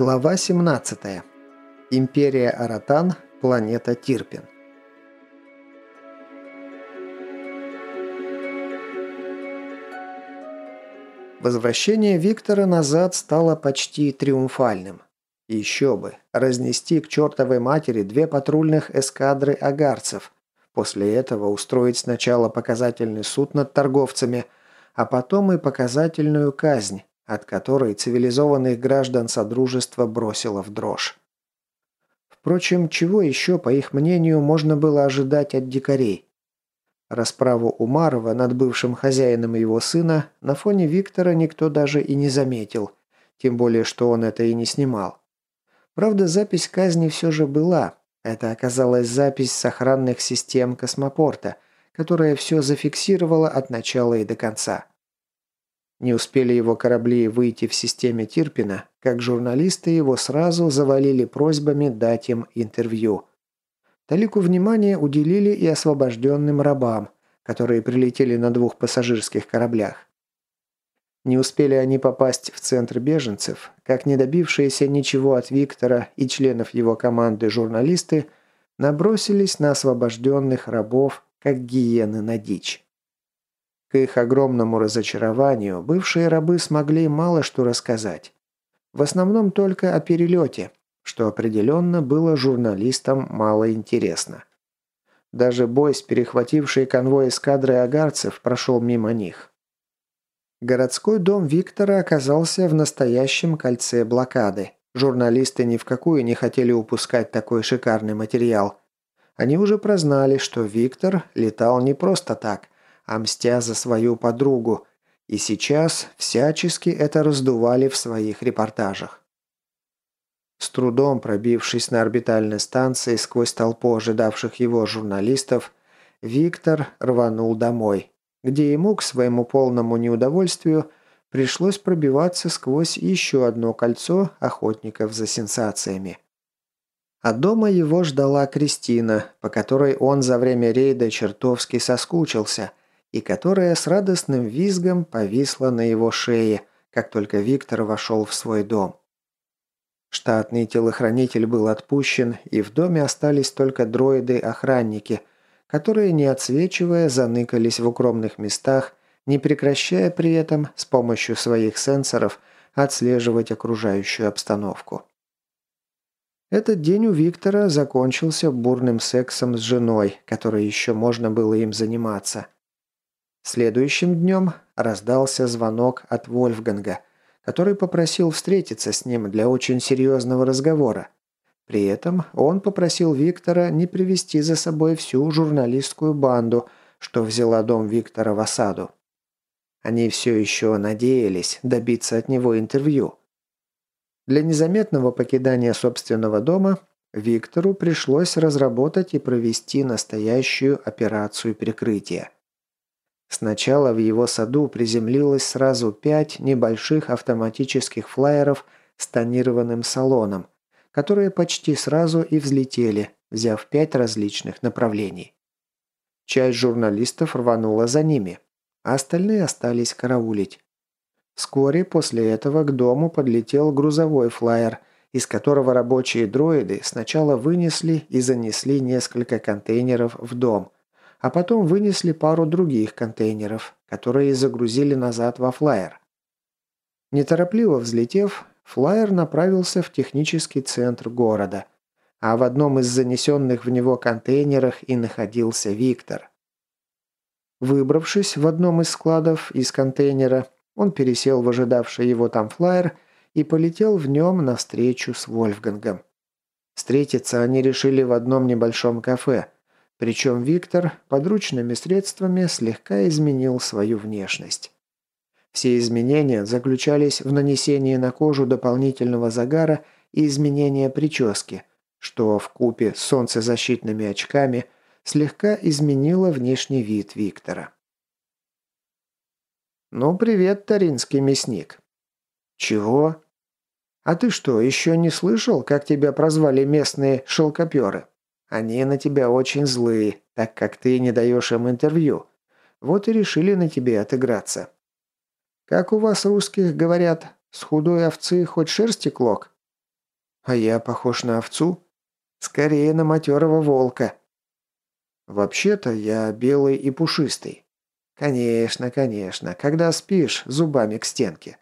Глава 17. Империя Аратан, планета Тирпин. Возвращение Виктора назад стало почти триумфальным. Еще бы, разнести к чертовой матери две патрульных эскадры агарцев. После этого устроить сначала показательный суд над торговцами, а потом и показательную казнь, от которой цивилизованных граждан Содружества бросило в дрожь. Впрочем, чего еще, по их мнению, можно было ожидать от дикарей? Расправу Умарова над бывшим хозяином его сына на фоне Виктора никто даже и не заметил, тем более, что он это и не снимал. Правда, запись казни все же была. Это оказалась запись с охранных систем космопорта, которая все зафиксировала от начала и до конца. Не успели его корабли выйти в системе Тирпина, как журналисты его сразу завалили просьбами дать им интервью. Талику внимания уделили и освобожденным рабам, которые прилетели на двух пассажирских кораблях. Не успели они попасть в центр беженцев, как не добившиеся ничего от Виктора и членов его команды журналисты набросились на освобожденных рабов, как гиены на дичь. К их огромному разочарованию бывшие рабы смогли мало что рассказать. В основном только о перелете, что определенно было журналистам мало интересно. Даже бойс, перехвативший конвой эскадры агарцев, прошел мимо них. Городской дом Виктора оказался в настоящем кольце блокады. Журналисты ни в какую не хотели упускать такой шикарный материал. Они уже прознали, что Виктор летал не просто так – мстя за свою подругу, и сейчас всячески это раздували в своих репортажах. С трудом пробившись на орбитальной станции сквозь толпу ожидавших его журналистов, Виктор рванул домой, где ему, к своему полному неудовольствию, пришлось пробиваться сквозь еще одно кольцо охотников за сенсациями. А дома его ждала Кристина, по которой он за время рейда чертовски соскучился, и которая с радостным визгом повисла на его шее, как только Виктор вошел в свой дом. Штатный телохранитель был отпущен, и в доме остались только дроиды-охранники, которые, не отсвечивая, заныкались в укромных местах, не прекращая при этом с помощью своих сенсоров отслеживать окружающую обстановку. Этот день у Виктора закончился бурным сексом с женой, которой еще можно было им заниматься – Следующим днем раздался звонок от Вольфганга, который попросил встретиться с ним для очень серьезного разговора. При этом он попросил Виктора не привести за собой всю журналистскую банду, что взяла дом Виктора в осаду. Они все еще надеялись добиться от него интервью. Для незаметного покидания собственного дома Виктору пришлось разработать и провести настоящую операцию прикрытия. Сначала в его саду приземлилось сразу пять небольших автоматических флайеров с тонированным салоном, которые почти сразу и взлетели, взяв пять различных направлений. Часть журналистов рванула за ними, а остальные остались караулить. Вскоре после этого к дому подлетел грузовой флайер, из которого рабочие дроиды сначала вынесли и занесли несколько контейнеров в дом – а потом вынесли пару других контейнеров, которые загрузили назад во флайер. Неторопливо взлетев, флайер направился в технический центр города, а в одном из занесенных в него контейнерах и находился Виктор. Выбравшись в одном из складов из контейнера, он пересел в ожидавший его там флайер и полетел в нем навстречу с Вольфгангом. Встретиться они решили в одном небольшом кафе – причем Виктор подручными средствами слегка изменил свою внешность. Все изменения заключались в нанесении на кожу дополнительного загара и изменения прически, что в купе с солнцезащитными очками слегка изменило внешний вид Виктора. «Ну, привет, таринский мясник». «Чего?» «А ты что, еще не слышал, как тебя прозвали местные шелкоперы?» Они на тебя очень злые, так как ты не даешь им интервью. Вот и решили на тебе отыграться. Как у вас русских говорят, с худой овцы хоть шерсти клок? А я похож на овцу? Скорее на матерого волка. Вообще-то я белый и пушистый. Конечно, конечно, когда спишь зубами к стенке.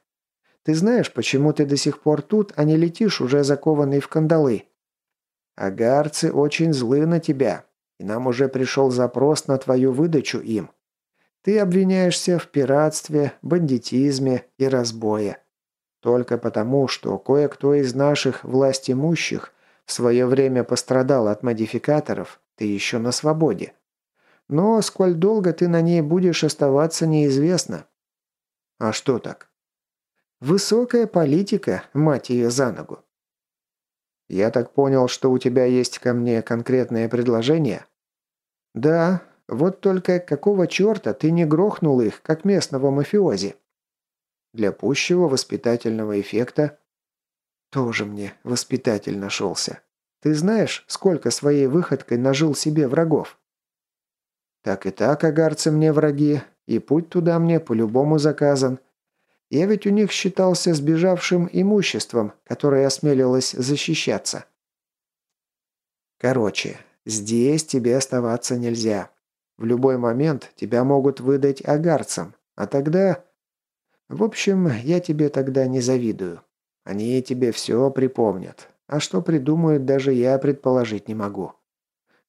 Ты знаешь, почему ты до сих пор тут, а не летишь уже закованный в кандалы? Агарцы очень злы на тебя, и нам уже пришел запрос на твою выдачу им. Ты обвиняешься в пиратстве, бандитизме и разбое. Только потому, что кое-кто из наших властимущих в свое время пострадал от модификаторов, ты еще на свободе. Но сколь долго ты на ней будешь оставаться, неизвестно. А что так? Высокая политика, мать ее за ногу. Я так понял, что у тебя есть ко мне конкретное предложение? Да, вот только какого черта ты не грохнул их, как местного мафиози? Для пущего воспитательного эффекта тоже мне воспитатель нашелся. Ты знаешь, сколько своей выходкой нажил себе врагов? Так и так, агарцы мне враги, и путь туда мне по-любому заказан. Я ведь у них считался сбежавшим имуществом, которое осмелилось защищаться. Короче, здесь тебе оставаться нельзя. В любой момент тебя могут выдать агарцам, а тогда... В общем, я тебе тогда не завидую. Они тебе все припомнят. А что придумают, даже я предположить не могу.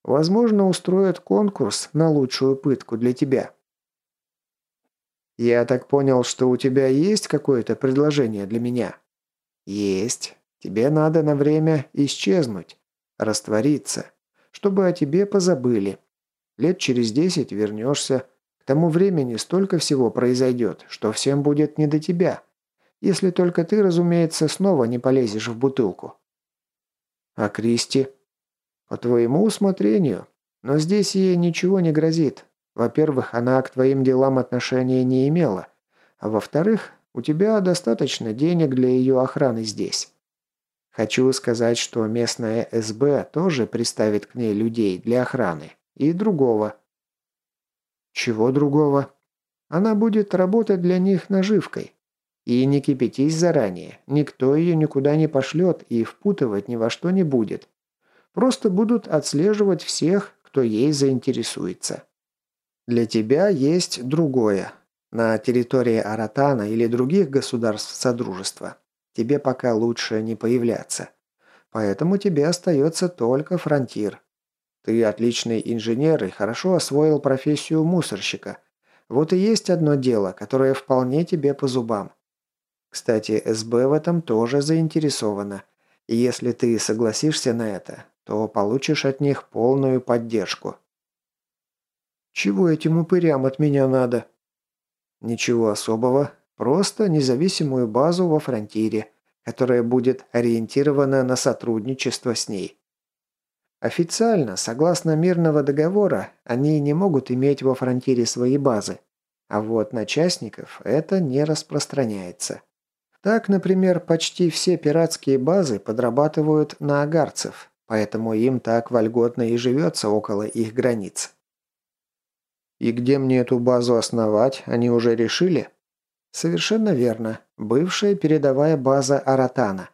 Возможно, устроят конкурс на лучшую пытку для тебя. Я так понял, что у тебя есть какое-то предложение для меня? Есть. Тебе надо на время исчезнуть, раствориться, чтобы о тебе позабыли. Лет через десять вернешься. К тому времени столько всего произойдет, что всем будет не до тебя. Если только ты, разумеется, снова не полезешь в бутылку. А Кристи? По твоему усмотрению. Но здесь ей ничего не грозит. Во-первых, она к твоим делам отношения не имела. А во-вторых, у тебя достаточно денег для ее охраны здесь. Хочу сказать, что местная СБ тоже приставит к ней людей для охраны. И другого. Чего другого? Она будет работать для них наживкой. И не кипятись заранее. Никто ее никуда не пошлет и впутывать ни во что не будет. Просто будут отслеживать всех, кто ей заинтересуется. Для тебя есть другое. На территории Аратана или других государств Содружества тебе пока лучше не появляться. Поэтому тебе остается только фронтир. Ты отличный инженер и хорошо освоил профессию мусорщика. Вот и есть одно дело, которое вполне тебе по зубам. Кстати, СБ в этом тоже заинтересована. И если ты согласишься на это, то получишь от них полную поддержку. Чего этим упырям от меня надо? Ничего особого, просто независимую базу во фронтире, которая будет ориентирована на сотрудничество с ней. Официально, согласно мирного договора, они не могут иметь во фронтире свои базы, а вот на частников это не распространяется. Так, например, почти все пиратские базы подрабатывают на агарцев, поэтому им так вольготно и живется около их границ. И где мне эту базу основать, они уже решили? Совершенно верно. Бывшая передовая база Аратана.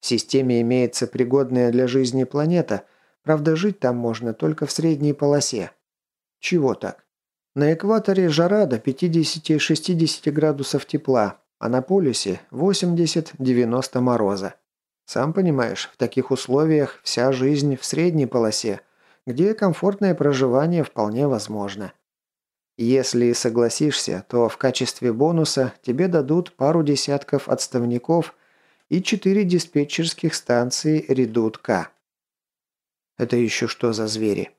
В системе имеется пригодная для жизни планета, правда жить там можно только в средней полосе. Чего так? На экваторе жара до 50-60 градусов тепла, а на полюсе 80-90 мороза. Сам понимаешь, в таких условиях вся жизнь в средней полосе, где комфортное проживание вполне возможно. Если согласишься, то в качестве бонуса тебе дадут пару десятков отставников и четыре диспетчерских станции «Редут-К». Это еще что за звери?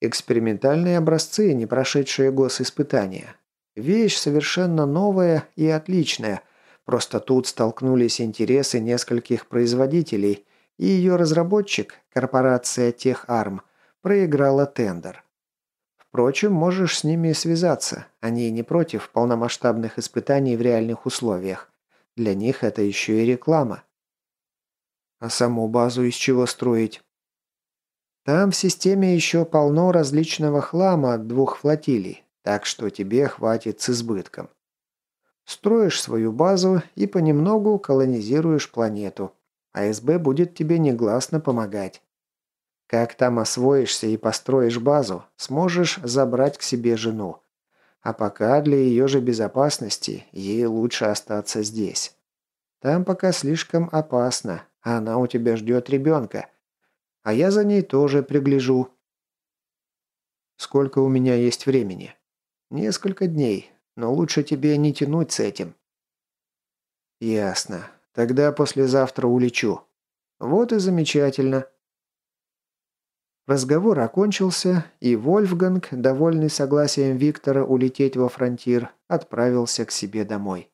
Экспериментальные образцы, не прошедшие госиспытания. Вещь совершенно новая и отличная. Просто тут столкнулись интересы нескольких производителей, и ее разработчик, корпорация Техарм, проиграла тендер. Впрочем, можешь с ними связаться. Они не против полномасштабных испытаний в реальных условиях. Для них это еще и реклама. А саму базу из чего строить? Там в системе еще полно различного хлама от двух флотилий. Так что тебе хватит с избытком. Строишь свою базу и понемногу колонизируешь планету. а СБ будет тебе негласно помогать. Как там освоишься и построишь базу, сможешь забрать к себе жену. А пока для ее же безопасности ей лучше остаться здесь. Там пока слишком опасно, а она у тебя ждет ребенка. А я за ней тоже пригляжу. Сколько у меня есть времени? Несколько дней, но лучше тебе не тянуть с этим. Ясно. Тогда послезавтра улечу. Вот и замечательно. Разговор окончился, и Вольфганг, довольный согласием Виктора улететь во фронтир, отправился к себе домой.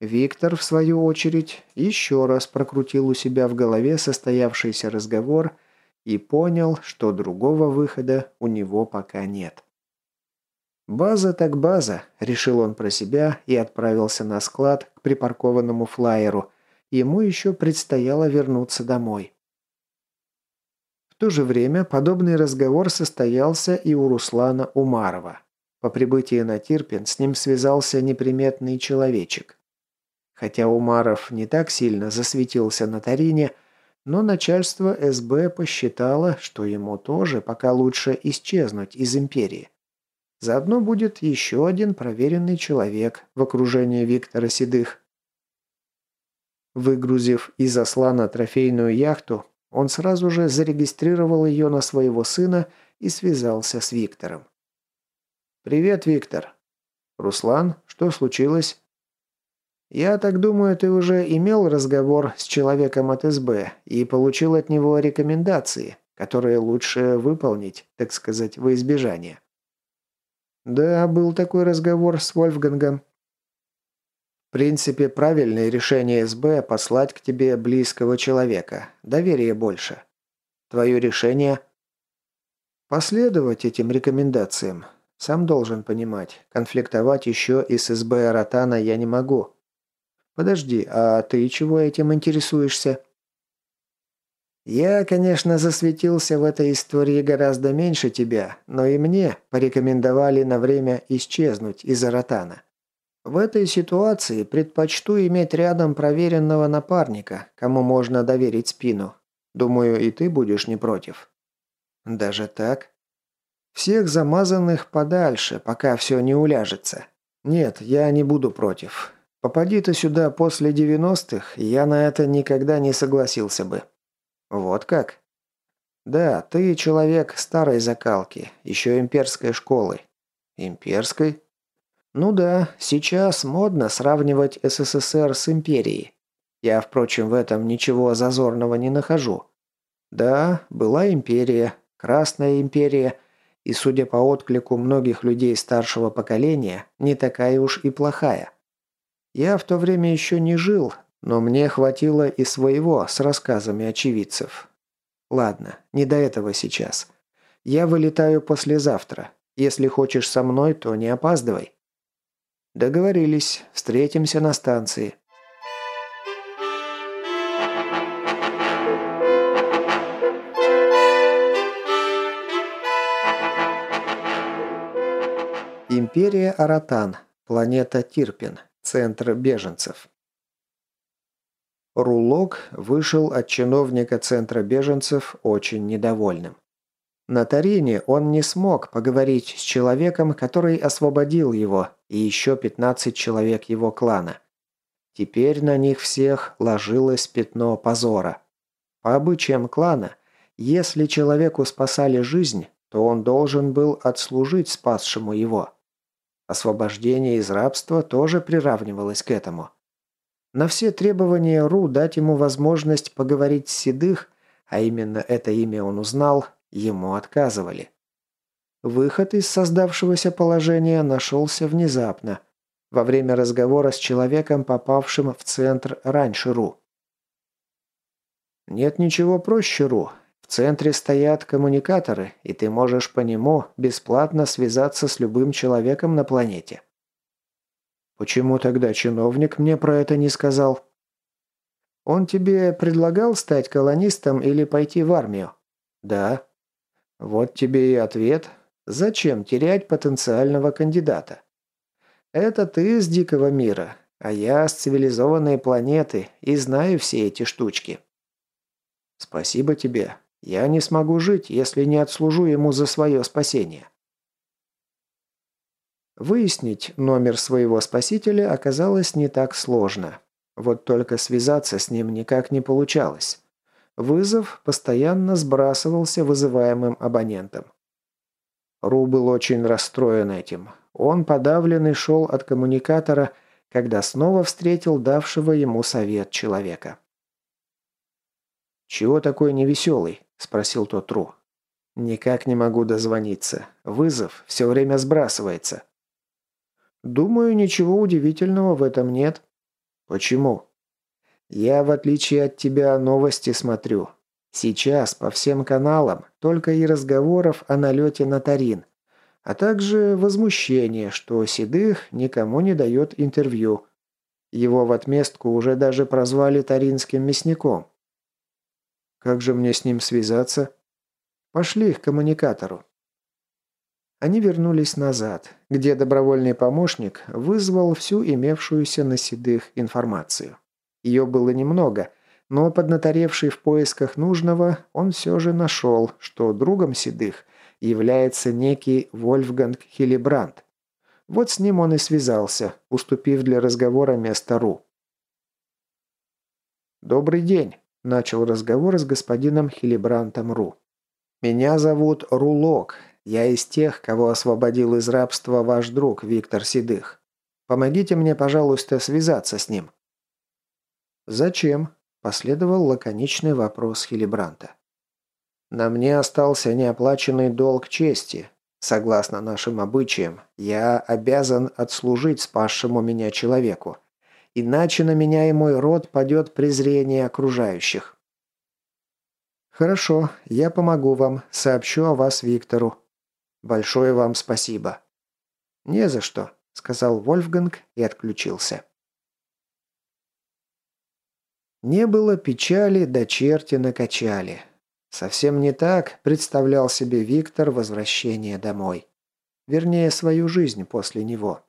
Виктор, в свою очередь, еще раз прокрутил у себя в голове состоявшийся разговор и понял, что другого выхода у него пока нет. «База так база», – решил он про себя и отправился на склад к припаркованному флайеру. Ему еще предстояло вернуться домой. То же время подобный разговор состоялся и у Руслана Умарова. По прибытии на Тирпин с ним связался неприметный человечек. Хотя Умаров не так сильно засветился на Тарине, но начальство СБ посчитало, что ему тоже пока лучше исчезнуть из империи. Заодно будет еще один проверенный человек в окружении Виктора Седых. Выгрузив из Аслана трофейную яхту, он сразу же зарегистрировал ее на своего сына и связался с Виктором. «Привет, Виктор». «Руслан, что случилось?» «Я так думаю, ты уже имел разговор с человеком от СБ и получил от него рекомендации, которые лучше выполнить, так сказать, во избежание». «Да, был такой разговор с Вольфгангом». «В принципе, правильное решение СБ – послать к тебе близкого человека. Доверие больше. Твое решение – последовать этим рекомендациям. Сам должен понимать, конфликтовать еще и с СБ Аратана я не могу. «Подожди, а ты чего этим интересуешься?» «Я, конечно, засветился в этой истории гораздо меньше тебя, но и мне порекомендовали на время исчезнуть из Аратана. В этой ситуации предпочту иметь рядом проверенного напарника, кому можно доверить спину. Думаю, и ты будешь не против». «Даже так?» «Всех замазанных подальше, пока все не уляжется. Нет, я не буду против. Попади ты сюда после 90-х, я на это никогда не согласился бы. Вот как? Да, ты человек старой закалки, еще имперской школы. Имперской? Ну да, сейчас модно сравнивать СССР с империей. Я, впрочем, в этом ничего зазорного не нахожу. Да, была империя, Красная империя, и, судя по отклику многих людей старшего поколения, не такая уж и плохая. Я в то время еще не жил, но мне хватило и своего с рассказами очевидцев. Ладно, не до этого сейчас. Я вылетаю послезавтра. Если хочешь со мной, то не опаздывай. Договорились. Встретимся на станции. Империя Аратан. Планета Тирпин. Центр беженцев. Рулок вышел от чиновника Центра беженцев очень недовольным. На Тарине он не смог поговорить с человеком, который освободил его, и еще 15 человек его клана. Теперь на них всех ложилось пятно позора. По обычаям клана, если человеку спасали жизнь, то он должен был отслужить спасшему его. Освобождение из рабства тоже приравнивалось к этому. На все требования Ру дать ему возможность поговорить с Седых, а именно это имя он узнал, ему отказывали. Выход из создавшегося положения нашелся внезапно, во время разговора с человеком, попавшим в центр раньше Ру. «Нет ничего проще, Ру. В центре стоят коммуникаторы, и ты можешь по нему бесплатно связаться с любым человеком на планете. Почему тогда чиновник мне про это не сказал? Он тебе предлагал стать колонистом или пойти в армию? Да. Вот тебе и ответ. Зачем терять потенциального кандидата? Это ты из дикого мира. А я с цивилизованной планеты и знаю все эти штучки. Спасибо тебе. Я не смогу жить, если не отслужу ему за свое спасение. Выяснить номер своего спасителя оказалось не так сложно. Вот только связаться с ним никак не получалось. Вызов постоянно сбрасывался вызываемым абонентом. Ру был очень расстроен этим. Он подавленный шел от коммуникатора, когда снова встретил давшего ему совет человека. «Чего такой невеселый?» – спросил тот Ру. «Никак не могу дозвониться. Вызов все время сбрасывается». «Думаю, ничего удивительного в этом нет». «Почему?» «Я, в отличие от тебя, новости смотрю. Сейчас по всем каналам только и разговоров о налете на Тарин, а также возмущение, что Седых никому не дает интервью. Его в отместку уже даже прозвали таринским мясником. Как же мне с ним связаться? Пошли к коммуникатору. Они вернулись назад, где добровольный помощник вызвал всю имевшуюся на седых информацию. Ее было немного, но поднаторевший в поисках нужного, он все же нашел, что другом седых является некий Вольфганг Хилибранд. Вот с ним он и связался, уступив для разговора место Ру. «Добрый день», – начал разговор с господином Хилибрантом Ру. «Меня зовут Рулок. Я из тех, кого освободил из рабства ваш друг Виктор Седых. Помогите мне, пожалуйста, связаться с ним». «Зачем?» – последовал лаконичный вопрос Хилибранта. «На мне остался неоплаченный долг чести. Согласно нашим обычаям, я обязан отслужить спасшему меня человеку. Иначе на меня и мой род падет презрение окружающих». «Хорошо, я помогу вам, сообщу о вас Виктору. Большое вам спасибо». «Не за что», – сказал Вольфганг и отключился. Не было печали, да черти накачали. Совсем не так представлял себе Виктор возвращение домой. Вернее, свою жизнь после него.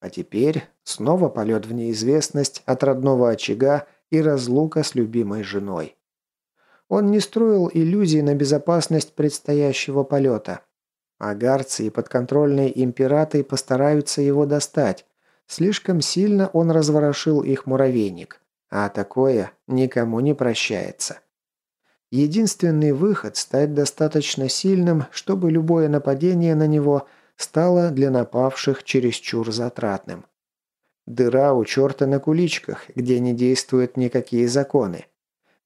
А теперь снова полет в неизвестность от родного очага и разлука с любимой женой. Он не строил иллюзий на безопасность предстоящего полета. Агарцы и подконтрольные императы постараются его достать. Слишком сильно он разворошил их муравейник. А такое никому не прощается. Единственный выход – стать достаточно сильным, чтобы любое нападение на него стало для напавших чересчур затратным. Дыра у черта на куличках, где не действуют никакие законы.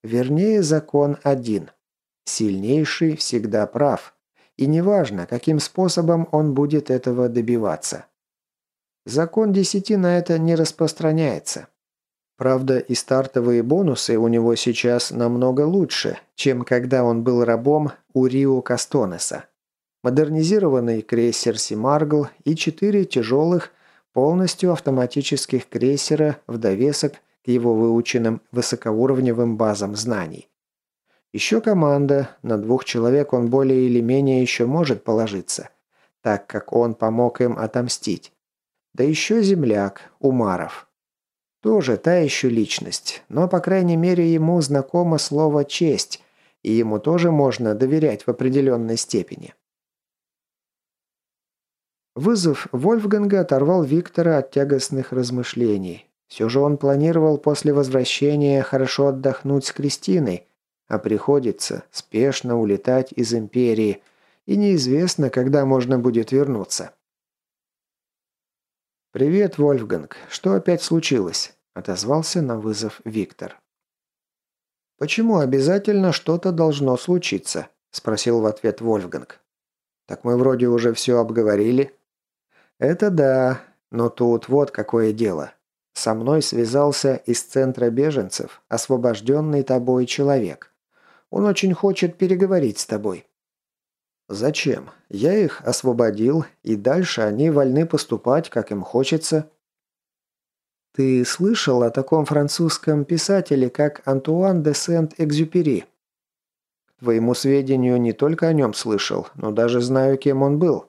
Вернее, закон один. Сильнейший всегда прав. И неважно, каким способом он будет этого добиваться. Закон десяти на это не распространяется. Правда, и стартовые бонусы у него сейчас намного лучше, чем когда он был рабом у Рио Кастонеса. Модернизированный крейсер Симаргл и четыре тяжелых, полностью автоматических крейсера в довесок к его выученным высокоуровневым базам знаний. Еще команда, на двух человек он более или менее еще может положиться, так как он помог им отомстить. Да еще земляк, Умаров. Тоже та еще личность, но, по крайней мере, ему знакомо слово «честь», и ему тоже можно доверять в определенной степени. Вызов Вольфганга оторвал Виктора от тягостных размышлений. Все же он планировал после возвращения хорошо отдохнуть с Кристиной, а приходится спешно улетать из Империи, и неизвестно, когда можно будет вернуться. «Привет, Вольфганг. Что опять случилось?» Отозвался на вызов Виктор. «Почему обязательно что-то должно случиться?» – спросил в ответ Вольфганг. «Так мы вроде уже все обговорили». «Это да, но тут вот какое дело. Со мной связался из центра беженцев освобожденный тобой человек. Он очень хочет переговорить с тобой». «Зачем? Я их освободил, и дальше они вольны поступать, как им хочется. Ты слышал о таком французском писателе, как Антуан де Сент-Экзюпери? К твоему сведению, не только о нем слышал, но даже знаю, кем он был.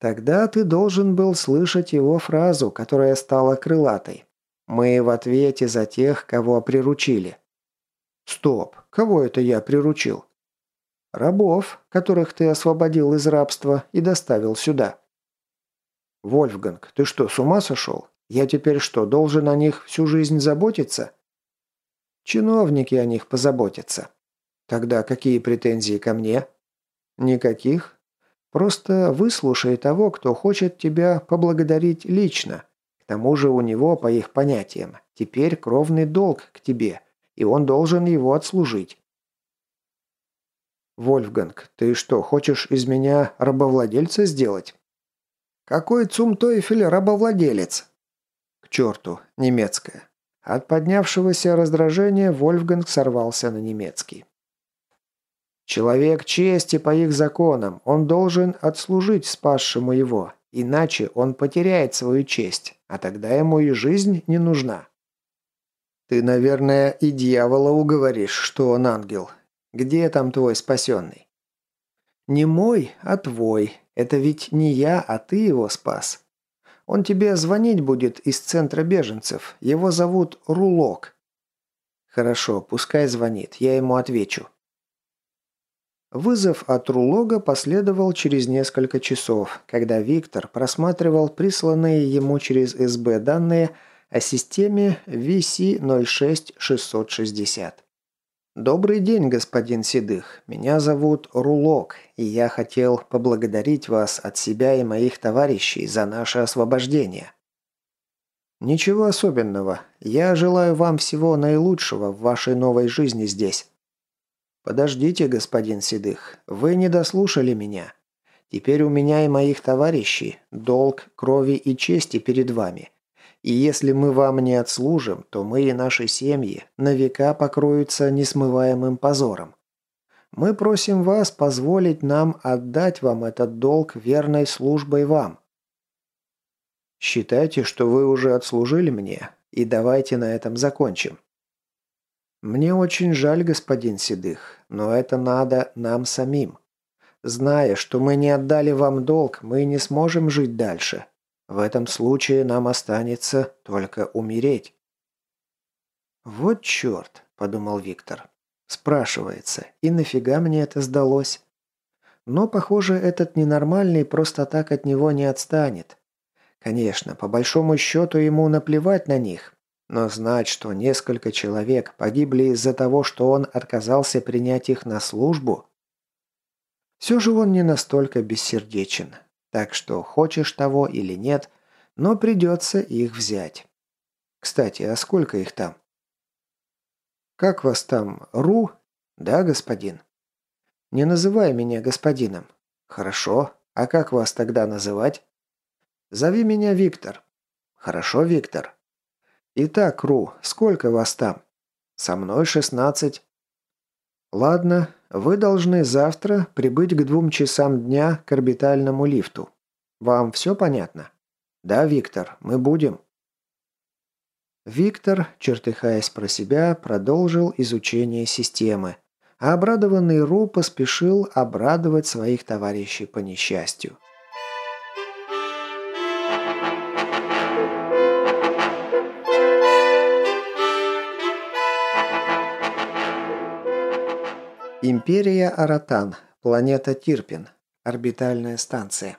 Тогда ты должен был слышать его фразу, которая стала крылатой. Мы в ответе за тех, кого приручили». «Стоп, кого это я приручил?» «Рабов, которых ты освободил из рабства и доставил сюда». «Вольфганг, ты что, с ума сошел? Я теперь что, должен о них всю жизнь заботиться?» «Чиновники о них позаботятся». «Тогда какие претензии ко мне?» «Никаких. Просто выслушай того, кто хочет тебя поблагодарить лично. К тому же у него, по их понятиям, теперь кровный долг к тебе, и он должен его отслужить». «Вольфганг, ты что, хочешь из меня рабовладельца сделать?» «Какой цумтойфель рабовладелец?» «К черту, немецкая». От поднявшегося раздражения Вольфганг сорвался на немецкий. «Человек чести по их законам, он должен отслужить спасшему его, иначе он потеряет свою честь, а тогда ему и жизнь не нужна». «Ты, наверное, и дьявола уговоришь, что он ангел. Где там твой спасенный?» «Не мой, а твой. Это ведь не я, а ты его спас. Он тебе звонить будет из центра беженцев. Его зовут Рулок». «Хорошо, пускай звонит. Я ему отвечу». Вызов от Рулога последовал через несколько часов, когда Виктор просматривал присланные ему через СБ данные о системе VC-06660. «Добрый день, господин Седых. Меня зовут Рулок, и я хотел поблагодарить вас от себя и моих товарищей за наше освобождение». «Ничего особенного. Я желаю вам всего наилучшего в вашей новой жизни здесь». «Подождите, господин Седых. Вы не дослушали меня. Теперь у меня и моих товарищей долг крови и чести перед вами. И если мы вам не отслужим, то мы и наши семьи на века покроются несмываемым позором. Мы просим вас позволить нам отдать вам этот долг верной службой вам. Считайте, что вы уже отслужили мне, и давайте на этом закончим. Мне очень жаль, господин Седых, но это надо нам самим. Зная, что мы не отдали вам долг, мы не сможем жить дальше. В этом случае нам останется только умереть». «Вот черт», – подумал Виктор. Спрашивается, и нафига мне это сдалось? Но, похоже, этот ненормальный просто так от него не отстанет. Конечно, по большому счету ему наплевать на них, но знать, что несколько человек погибли из-за того, что он отказался принять их на службу... Все же он не настолько бессердечен. Так что хочешь того или нет, но придется их взять. Кстати, а сколько их там? Как вас там, Ру? Да, господин. Не называй меня господином. Хорошо. А как вас тогда называть? Зови меня Виктор. Хорошо, Виктор. Итак, Ру, сколько вас там? Со мной шестнадцать. Ладно, вы должны завтра прибыть к двум часам дня к орбитальному лифту. Вам все понятно? Да, Виктор, мы будем. Виктор, чертыхаясь про себя, продолжил изучение системы, а обрадованный Ру поспешил обрадовать своих товарищей по несчастью. Империя Аратан. Планета Тирпин. Орбитальная станция.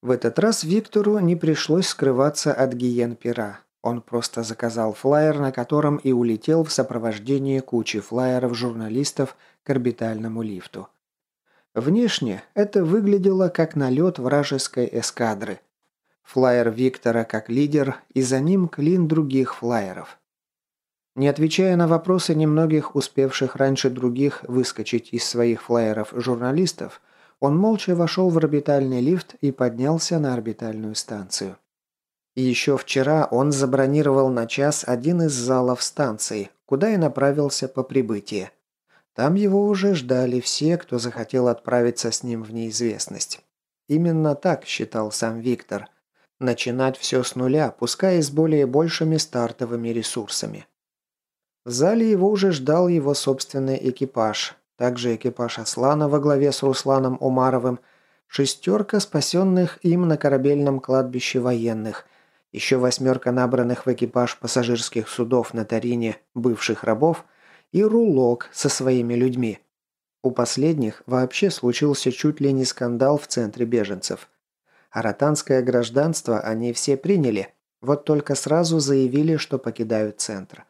В этот раз Виктору не пришлось скрываться от гиен пера. Он просто заказал флайер, на котором и улетел в сопровождении кучи флайеров-журналистов к орбитальному лифту. Внешне это выглядело как налет вражеской эскадры. Флайер Виктора как лидер, и за ним клин других флайеров. Не отвечая на вопросы немногих успевших раньше других выскочить из своих флайеров журналистов, он молча вошел в орбитальный лифт и поднялся на орбитальную станцию. Еще вчера он забронировал на час один из залов станции, куда и направился по прибытии. Там его уже ждали все, кто захотел отправиться с ним в неизвестность. Именно так считал сам Виктор. Начинать все с нуля, пускай и с более большими стартовыми ресурсами. В зале его уже ждал его собственный экипаж. Также экипаж Аслана во главе с Русланом Умаровым, шестерка спасенных им на корабельном кладбище военных еще восьмерка набранных в экипаж пассажирских судов на Тарине бывших рабов и Рулок со своими людьми. У последних вообще случился чуть ли не скандал в центре беженцев. Аратанское гражданство они все приняли, вот только сразу заявили, что покидают центр.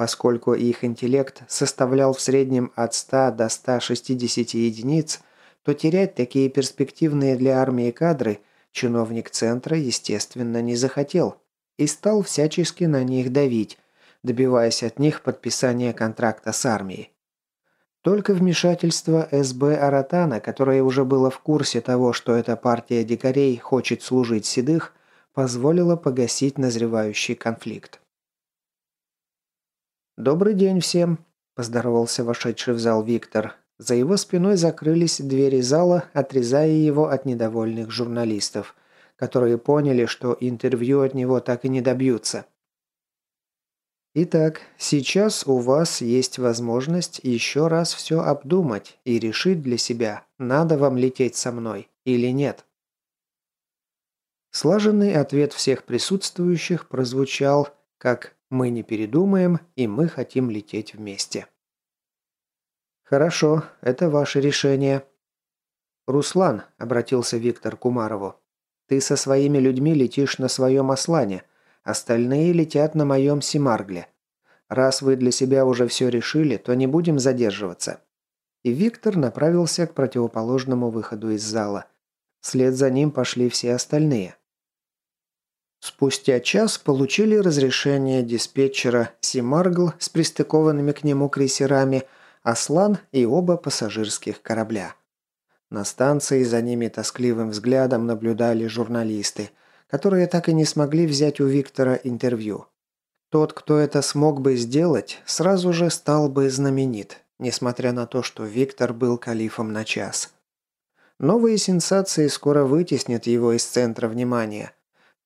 Поскольку их интеллект составлял в среднем от 100 до 160 единиц, то терять такие перспективные для армии кадры чиновник центра, естественно, не захотел и стал всячески на них давить, добиваясь от них подписания контракта с армией. Только вмешательство СБ Аратана, которое уже было в курсе того, что эта партия дикарей хочет служить седых, позволило погасить назревающий конфликт. «Добрый день всем», – поздоровался вошедший в зал Виктор. За его спиной закрылись двери зала, отрезая его от недовольных журналистов, которые поняли, что интервью от него так и не добьются. Итак, сейчас у вас есть возможность еще раз все обдумать и решить для себя, надо вам лететь со мной или нет. Слаженный ответ всех присутствующих прозвучал как «мы не передумаем и мы хотим лететь вместе». «Хорошо, это ваше решение». «Руслан», – обратился Виктор к Умарову, – «ты со своими людьми летишь на своем Аслане, Остальные летят на моем Симаргле. Раз вы для себя уже все решили, то не будем задерживаться». И Виктор направился к противоположному выходу из зала. Вслед за ним пошли все остальные. Спустя час получили разрешение диспетчера Симаргл с пристыкованными к нему крейсерами «Аслан» и оба пассажирских корабля. На станции за ними тоскливым взглядом наблюдали журналисты – которые так и не смогли взять у Виктора интервью. Тот, кто это смог бы сделать, сразу же стал бы знаменит, несмотря на то, что Виктор был калифом на час. Новые сенсации скоро вытеснят его из центра внимания.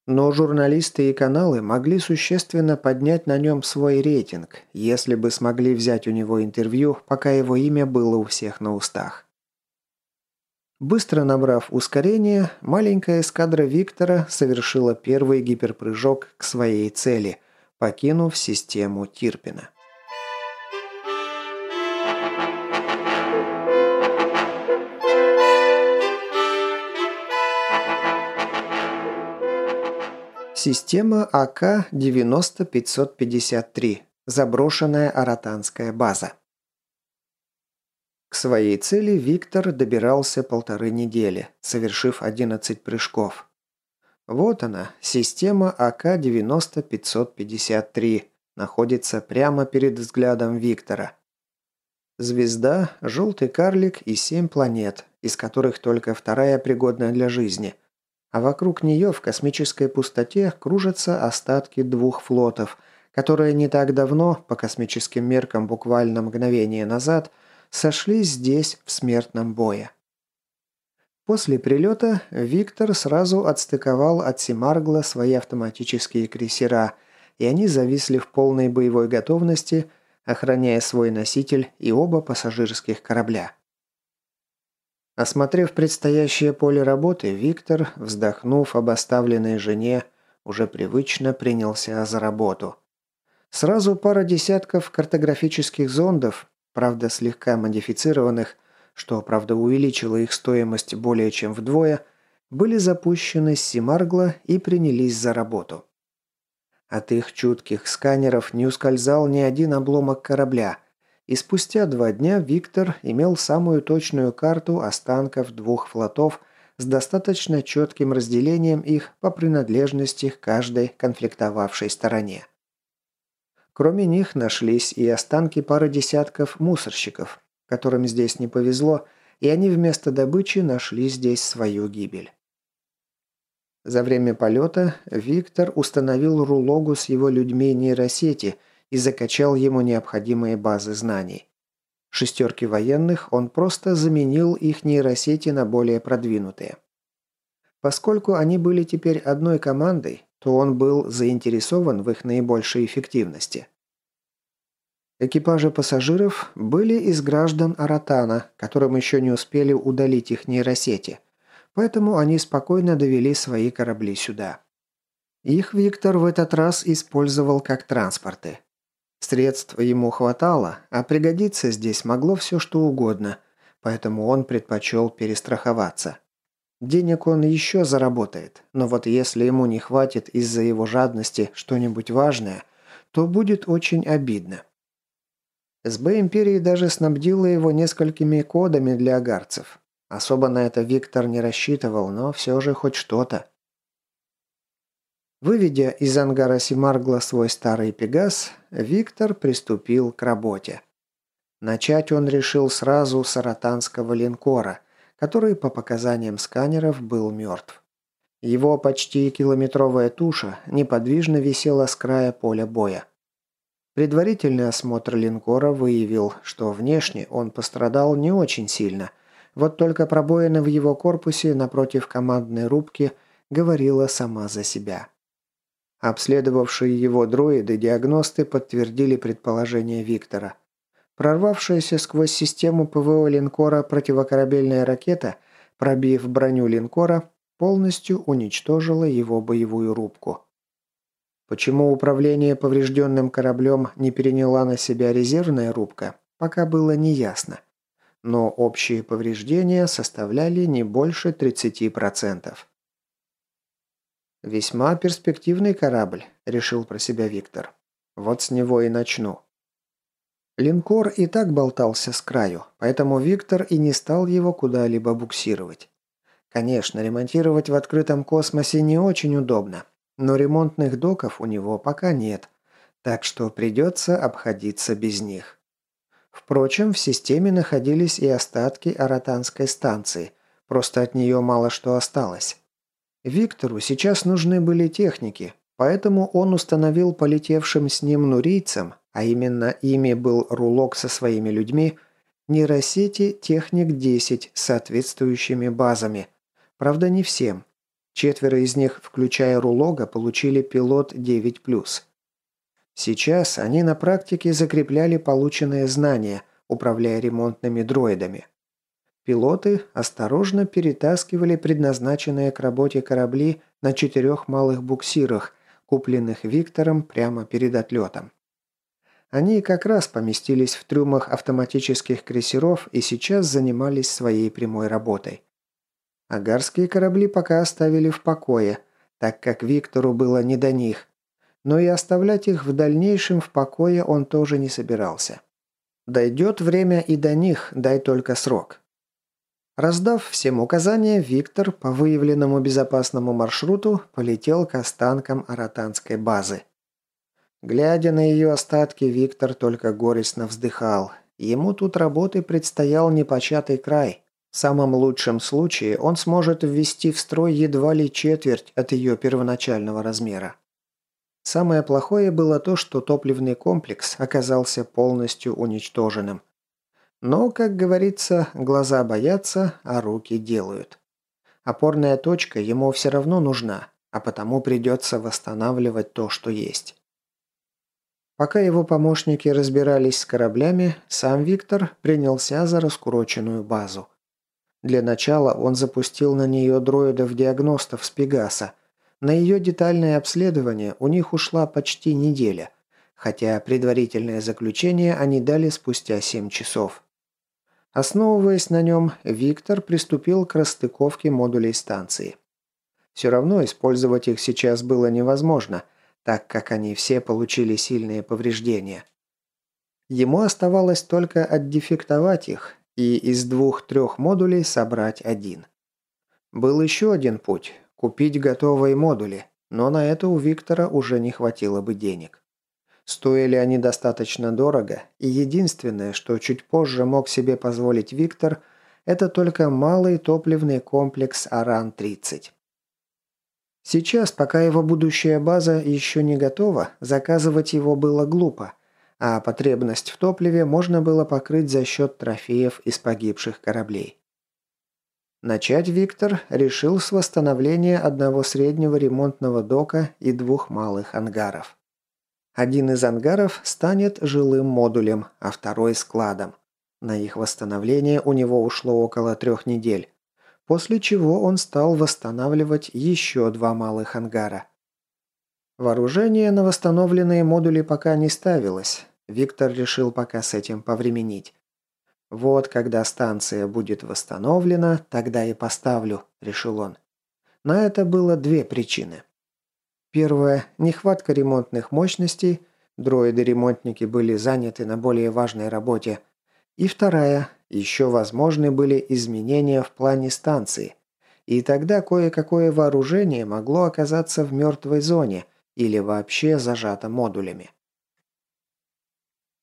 Но журналисты и каналы могли существенно поднять на нем свой рейтинг, если бы смогли взять у него интервью, пока его имя было у всех на устах. Быстро набрав ускорение, маленькая эскадра Виктора совершила первый гиперпрыжок к своей цели, покинув систему Тирпина. Система АК-90553. Заброшенная аратанская база. К своей цели Виктор добирался полторы недели, совершив 11 прыжков. Вот она, система АК-90-553, находится прямо перед взглядом Виктора. Звезда, желтый карлик и семь планет, из которых только вторая пригодна для жизни. А вокруг нее в космической пустоте кружатся остатки двух флотов, которые не так давно, по космическим меркам буквально мгновение назад – сошлись здесь в смертном бое. После прилета Виктор сразу отстыковал от Симаргла свои автоматические крейсера, и они зависли в полной боевой готовности, охраняя свой носитель и оба пассажирских корабля. Осмотрев предстоящее поле работы, Виктор, вздохнув об оставленной жене, уже привычно принялся за работу. Сразу пара десятков картографических зондов правда слегка модифицированных, что, правда, увеличило их стоимость более чем вдвое, были запущены с Симаргла и принялись за работу. От их чутких сканеров не ускользал ни один обломок корабля, и спустя два дня Виктор имел самую точную карту останков двух флотов с достаточно четким разделением их по принадлежности к каждой конфликтовавшей стороне. Кроме них нашлись и останки пары десятков мусорщиков, которым здесь не повезло, и они вместо добычи нашли здесь свою гибель. За время полета Виктор установил Рулогу с его людьми нейросети и закачал ему необходимые базы знаний. Шестерки военных он просто заменил их нейросети на более продвинутые. Поскольку они были теперь одной командой, то он был заинтересован в их наибольшей эффективности. Экипажи пассажиров были из граждан Аратана, которым еще не успели удалить их нейросети, поэтому они спокойно довели свои корабли сюда. Их Виктор в этот раз использовал как транспорты. Средств ему хватало, а пригодиться здесь могло все что угодно, поэтому он предпочел перестраховаться. Денег он еще заработает, но вот если ему не хватит из-за его жадности что-нибудь важное, то будет очень обидно. СБ Империи даже снабдила его несколькими кодами для агарцев. Особо на это Виктор не рассчитывал, но все же хоть что-то. Выведя из ангара Симаргла свой старый Пегас, Виктор приступил к работе. Начать он решил сразу с аратанского линкора, который, по показаниям сканеров, был мертв. Его почти километровая туша неподвижно висела с края поля боя. Предварительный осмотр линкора выявил, что внешне он пострадал не очень сильно, вот только пробоина в его корпусе напротив командной рубки говорила сама за себя. Обследовавшие его дроиды-диагносты подтвердили предположение Виктора. Прорвавшаяся сквозь систему ПВО линкора противокорабельная ракета, пробив броню линкора, полностью уничтожила его боевую рубку. Почему управление поврежденным кораблем не переняла на себя резервная рубка, пока было неясно. Но общие повреждения составляли не больше 30%. «Весьма перспективный корабль», – решил про себя Виктор. «Вот с него и начну». Линкор и так болтался с краю, поэтому Виктор и не стал его куда-либо буксировать. Конечно, ремонтировать в открытом космосе не очень удобно, но ремонтных доков у него пока нет, так что придется обходиться без них. Впрочем, в системе находились и остатки Аратанской станции, просто от нее мало что осталось. Виктору сейчас нужны были техники, поэтому он установил полетевшим с ним нурийцам, а именно ими был Рулок со своими людьми, нейросети Техник-10 с соответствующими базами. Правда, не всем. Четверо из них, включая Рулога, получили пилот 9+. Сейчас они на практике закрепляли полученные знания, управляя ремонтными дроидами. Пилоты осторожно перетаскивали предназначенные к работе корабли на четырех малых буксирах, купленных Виктором прямо перед отлетом. Они как раз поместились в трюмах автоматических крейсеров и сейчас занимались своей прямой работой. Агарские корабли пока оставили в покое, так как Виктору было не до них, но и оставлять их в дальнейшем в покое он тоже не собирался. Дойдет время и до них, дай только срок. Раздав всем указания, Виктор по выявленному безопасному маршруту полетел к останкам аратанской базы. Глядя на ее остатки, Виктор только горестно вздыхал. Ему тут работы предстоял непочатый край. В самом лучшем случае он сможет ввести в строй едва ли четверть от ее первоначального размера. Самое плохое было то, что топливный комплекс оказался полностью уничтоженным. Но, как говорится, глаза боятся, а руки делают. Опорная точка ему все равно нужна, а потому придется восстанавливать то, что есть. Пока его помощники разбирались с кораблями, сам Виктор принялся за раскуроченную базу. Для начала он запустил на нее дроидов-диагностов с Пегаса. На ее детальное обследование у них ушла почти неделя, хотя предварительное заключение они дали спустя 7 часов. Основываясь на нем, Виктор приступил к расстыковке модулей станции. Все равно использовать их сейчас было невозможно, так как они все получили сильные повреждения. Ему оставалось только отдефектовать их и из двух-трех модулей собрать один. Был еще один путь – купить готовые модули, но на это у Виктора уже не хватило бы денег. Стоили они достаточно дорого, и единственное, что чуть позже мог себе позволить Виктор, это только малый топливный комплекс Аран-30. Сейчас, пока его будущая база еще не готова, заказывать его было глупо, а потребность в топливе можно было покрыть за счет трофеев из погибших кораблей. Начать Виктор решил с восстановления одного среднего ремонтного дока и двух малых ангаров. Один из ангаров станет жилым модулем, а второй – складом. На их восстановление у него ушло около трех недель, после чего он стал восстанавливать еще два малых ангара. Вооружение на восстановленные модули пока не ставилось. Виктор решил пока с этим повременить. «Вот когда станция будет восстановлена, тогда и поставлю», – решил он. На это было две причины. Первая – нехватка ремонтных мощностей, дроиды-ремонтники были заняты на более важной работе. И вторая – еще возможны были изменения в плане станции. И тогда кое-какое вооружение могло оказаться в мертвой зоне – или вообще зажата модулями.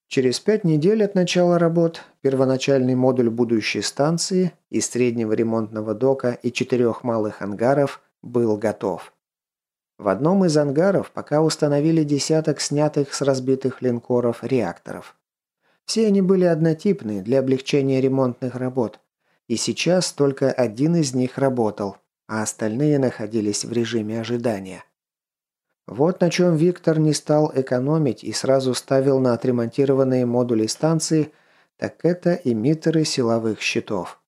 Через пять недель от начала работ первоначальный модуль будущей станции из среднего ремонтного дока и четырех малых ангаров был готов. В одном из ангаров пока установили десяток снятых с разбитых линкоров реакторов. Все они были однотипны для облегчения ремонтных работ, и сейчас только один из них работал, а остальные находились в режиме ожидания. Вот на чем Виктор не стал экономить и сразу ставил на отремонтированные модули станции, так это эмиттеры силовых щитов.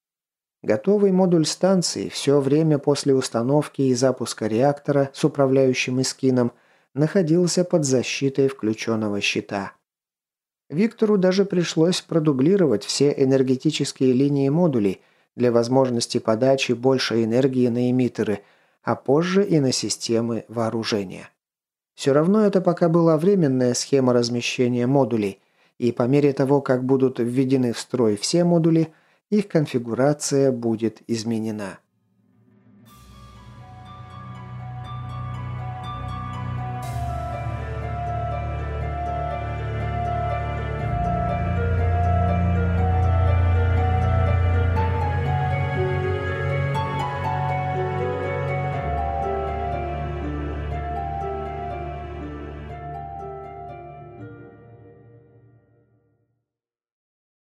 Готовый модуль станции все время после установки и запуска реактора с управляющим эскином находился под защитой включенного щита. Виктору даже пришлось продублировать все энергетические линии модулей для возможности подачи большей энергии на эмиттеры, а позже и на системы вооружения. Все равно это пока была временная схема размещения модулей, и по мере того, как будут введены в строй все модули, их конфигурация будет изменена.